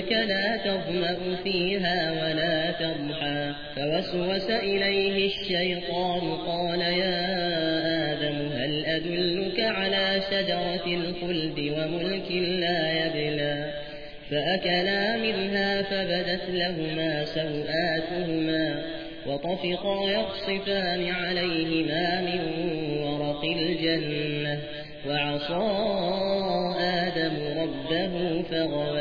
وأنك لا تظمأ فيها ولا تضحى فوسوس إليه الشيطان قال يا آدم هل أدلك على شجرة الخلد وملك لا يبلى فأكلا منها فبدت لهما سوآتهما وطفقا يقصفان عليهما من ورق الجنة وعصى آدم ربه فغوى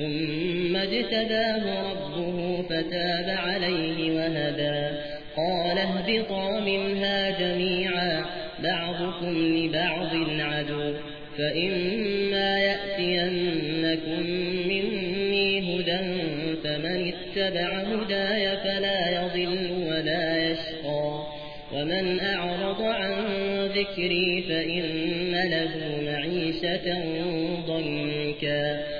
ثم اجتباه ربه فتاب عليه وهدى. قال اهبطا منها جميعا بعضكم لبعض عدو. فإما يأتينكم مني هدى فمن اتبع هداي فلا يضل ولا يشقى. ومن أعرض عن ذكري فإن له معيشة ضنكا.